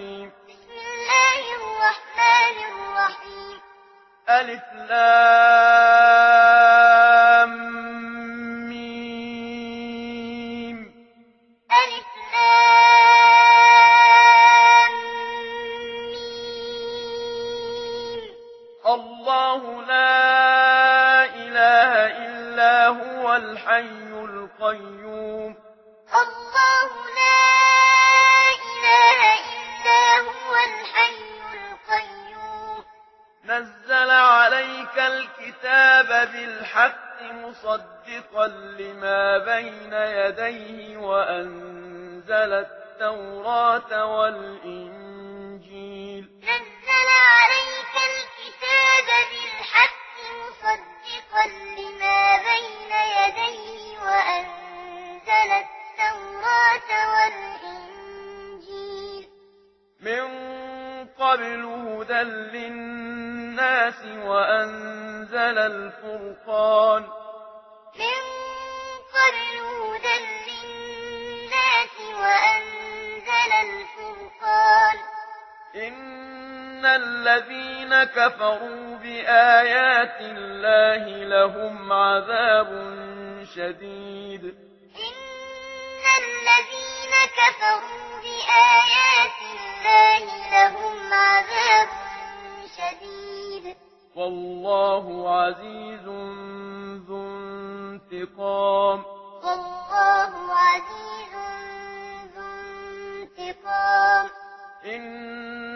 الرحيم. بسم الله الرحمن الرحيم. ألف لام ميم ألف لام ميم الله لا إله إلا هو الحي بما بين يديه وأنزل التوراة والإنجيل نزل عليك الكتاب بالحق مصدقا لما بين يديه وأنزل التوراة والإنجيل من قبل هدى للناس وأنزل الفرقان إن الذين كفروا بآيات الله لهم عذاب شديد إن الذين كفروا بآيات الله لهم عذاب شديد والله عزيز ذو انتقام والله عزيز ذو انتقام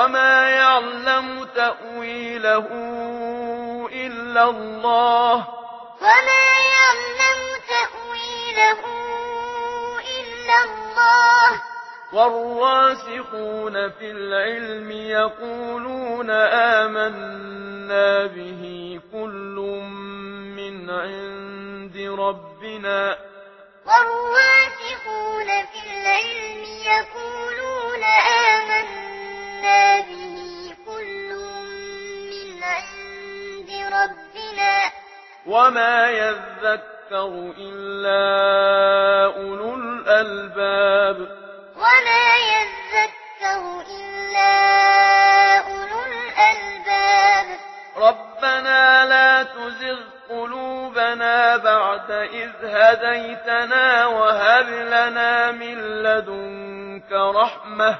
وما يعلم تأويله إلا الله وما يعلم تأويله إلا الله والراسخون في العلم يقولون آمنا به كل من عند ربنا والراسخون في وما يذكر إلا أولو الألباب وما يذكر إلا أولو الألباب ربنا لا تزغ قلوبنا بعد إذ هديتنا وهب لنا من لدنك رحمة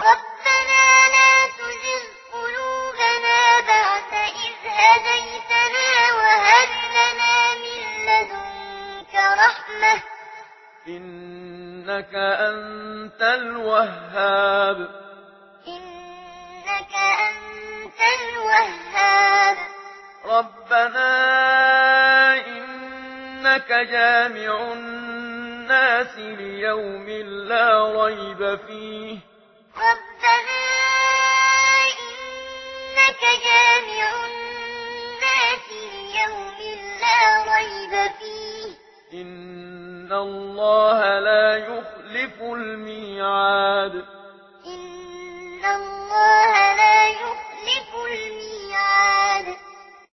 ربنا رحمه إنك أنت الوهاب. إنك أنت الوهاب. ربنا إنك جامع الناس ليوم لا ريب فيه. الله لا يخلف الميعاد إن الله لا يخلف الميعاد